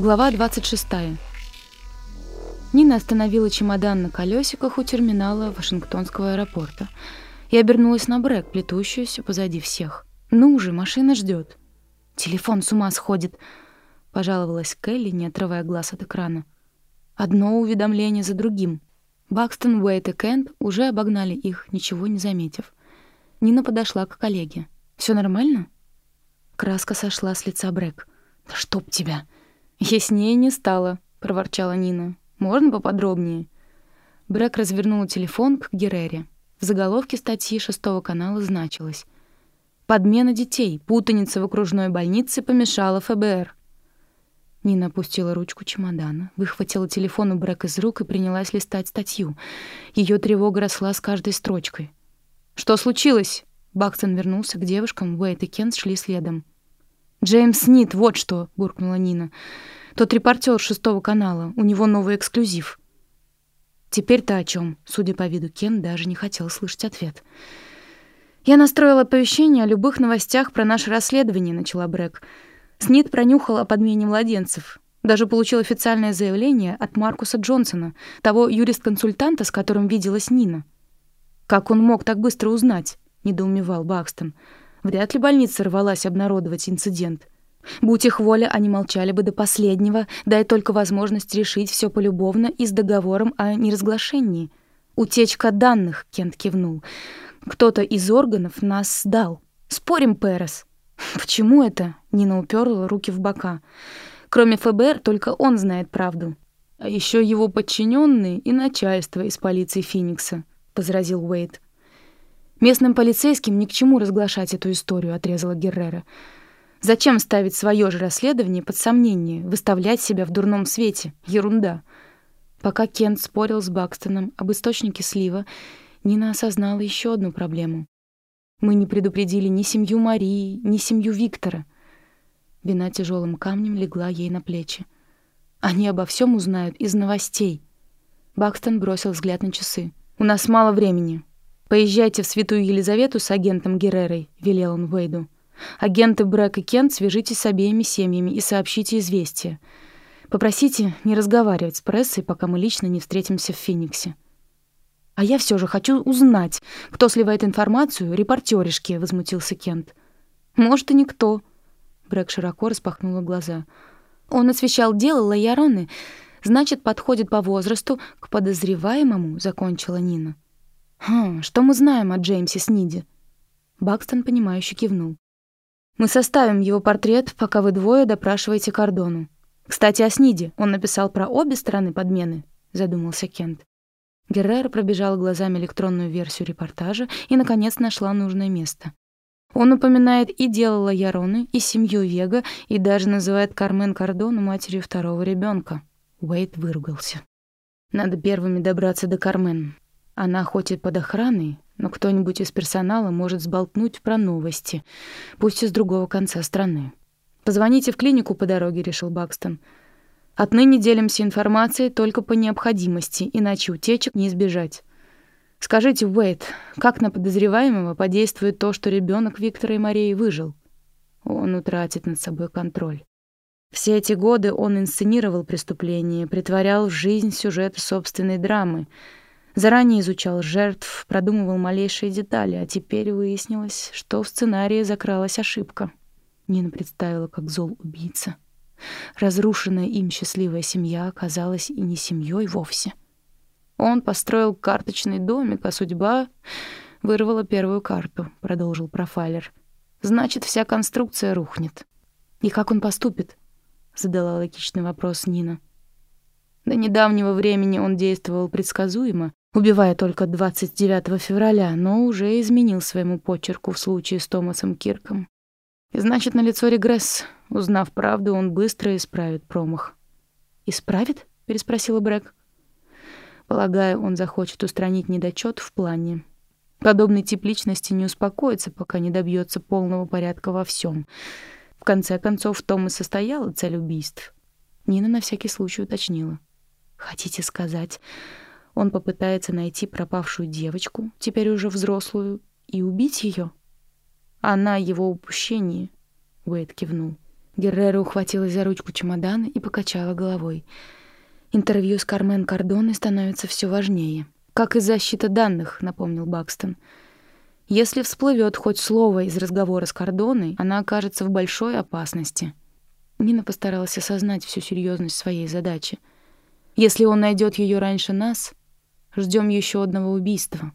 Глава 26. Нина остановила чемодан на колесиках у терминала Вашингтонского аэропорта и обернулась на Брэк, плетущуюся позади всех. «Ну же, машина ждет. «Телефон с ума сходит», — пожаловалась Келли, не отрывая глаз от экрана. Одно уведомление за другим. Бакстон, Уэйт и Кент уже обогнали их, ничего не заметив. Нина подошла к коллеге. Все нормально?» Краска сошла с лица Брэк. «Да чтоб тебя!» «Яснее не стало», — проворчала Нина. «Можно поподробнее?» Брэк развернула телефон к Герере. В заголовке статьи шестого канала значилось «Подмена детей. Путаница в окружной больнице помешала ФБР». Нина опустила ручку чемодана, выхватила телефон у Брэк из рук и принялась листать статью. Ее тревога росла с каждой строчкой. «Что случилось?» Бакстон вернулся к девушкам, Уэйт и Кент шли следом. «Джеймс Нит, вот что!» — буркнула Нина. «Тот репортер шестого канала. У него новый эксклюзив». «Теперь-то о чем? Судя по виду, Кен даже не хотел слышать ответ. «Я настроила оповещение о любых новостях про наше расследование», — начала Брэк. Снит пронюхал о подмене младенцев. Даже получил официальное заявление от Маркуса Джонсона, того юрист-консультанта, с которым виделась Нина. «Как он мог так быстро узнать?» — недоумевал Бакстон. Вряд ли больница рвалась обнародовать инцидент. Будь их воля, они молчали бы до последнего, дай только возможность решить все полюбовно и с договором о неразглашении. «Утечка данных», — Кент кивнул. «Кто-то из органов нас сдал. Спорим, Перес?» «Почему это?» — Нина уперла руки в бока. «Кроме ФБР, только он знает правду. А еще его подчиненные и начальство из полиции Феникса», — возразил Уэйд. «Местным полицейским ни к чему разглашать эту историю», — отрезала Геррера. «Зачем ставить свое же расследование под сомнение, выставлять себя в дурном свете? Ерунда». Пока Кент спорил с Бакстоном об источнике слива, Нина осознала еще одну проблему. Мы не предупредили ни семью Марии, ни семью Виктора. Вина тяжелым камнем легла ей на плечи. Они обо всем узнают из новостей. Бакстон бросил взгляд на часы. «У нас мало времени. «Поезжайте в Святую Елизавету с агентом Геррерой», — велел он Уэйду. «Агенты Брэк и Кент, свяжитесь с обеими семьями и сообщите известие. Попросите не разговаривать с прессой, пока мы лично не встретимся в Фениксе». «А я все же хочу узнать, кто сливает информацию репортеришке», — возмутился Кент. «Может, и никто». Брэк широко распахнула глаза. «Он освещал дело Лайароны, значит, подходит по возрасту к подозреваемому», — закончила Нина. «Хм, что мы знаем о Джеймсе Сниде?» Бакстон, понимающе кивнул. «Мы составим его портрет, пока вы двое допрашиваете Кордону. Кстати, о Сниде. Он написал про обе стороны подмены», — задумался Кент. Геррера пробежала глазами электронную версию репортажа и, наконец, нашла нужное место. Он упоминает и дело Лаяроны, и семью Вега, и даже называет Кармен Кордону матерью второго ребенка. Уэйт выругался. «Надо первыми добраться до Кармен. Она хоть и под охраной, но кто-нибудь из персонала может сболтнуть про новости, пусть и с другого конца страны. «Позвоните в клинику по дороге», — решил Бакстон. «Отныне делимся информацией только по необходимости, иначе утечек не избежать». «Скажите, Уэйт, как на подозреваемого подействует то, что ребенок Виктора и Марии выжил?» Он утратит над собой контроль. Все эти годы он инсценировал преступление, притворял в жизнь сюжет собственной драмы — Заранее изучал жертв, продумывал малейшие детали, а теперь выяснилось, что в сценарии закралась ошибка. Нина представила, как зол убийца. Разрушенная им счастливая семья оказалась и не семьей вовсе. Он построил карточный домик, а судьба вырвала первую карту, продолжил профайлер. Значит, вся конструкция рухнет. И как он поступит? задала логичный вопрос Нина. До недавнего времени он действовал предсказуемо, убивая только 29 февраля, но уже изменил своему почерку в случае с Томасом Кирком. И значит, налицо регресс. Узнав правду, он быстро исправит промах. «Исправит?» — переспросила Брэк. Полагаю, он захочет устранить недочет в плане. Подобный тип личности не успокоится, пока не добьется полного порядка во всем. В конце концов, в том и состояла цель убийств. Нина на всякий случай уточнила. «Хотите сказать, он попытается найти пропавшую девочку, теперь уже взрослую, и убить ее. Она его упущение, Уэйд кивнул. Геррера ухватилась за ручку чемодана и покачала головой. Интервью с Кармен Кардоной становится все важнее. Как и защита данных, напомнил Бакстон. Если всплывет хоть слово из разговора с Кардоной, она окажется в большой опасности. Нина постаралась осознать всю серьезность своей задачи. Если он найдет ее раньше нас, ждем еще одного убийства.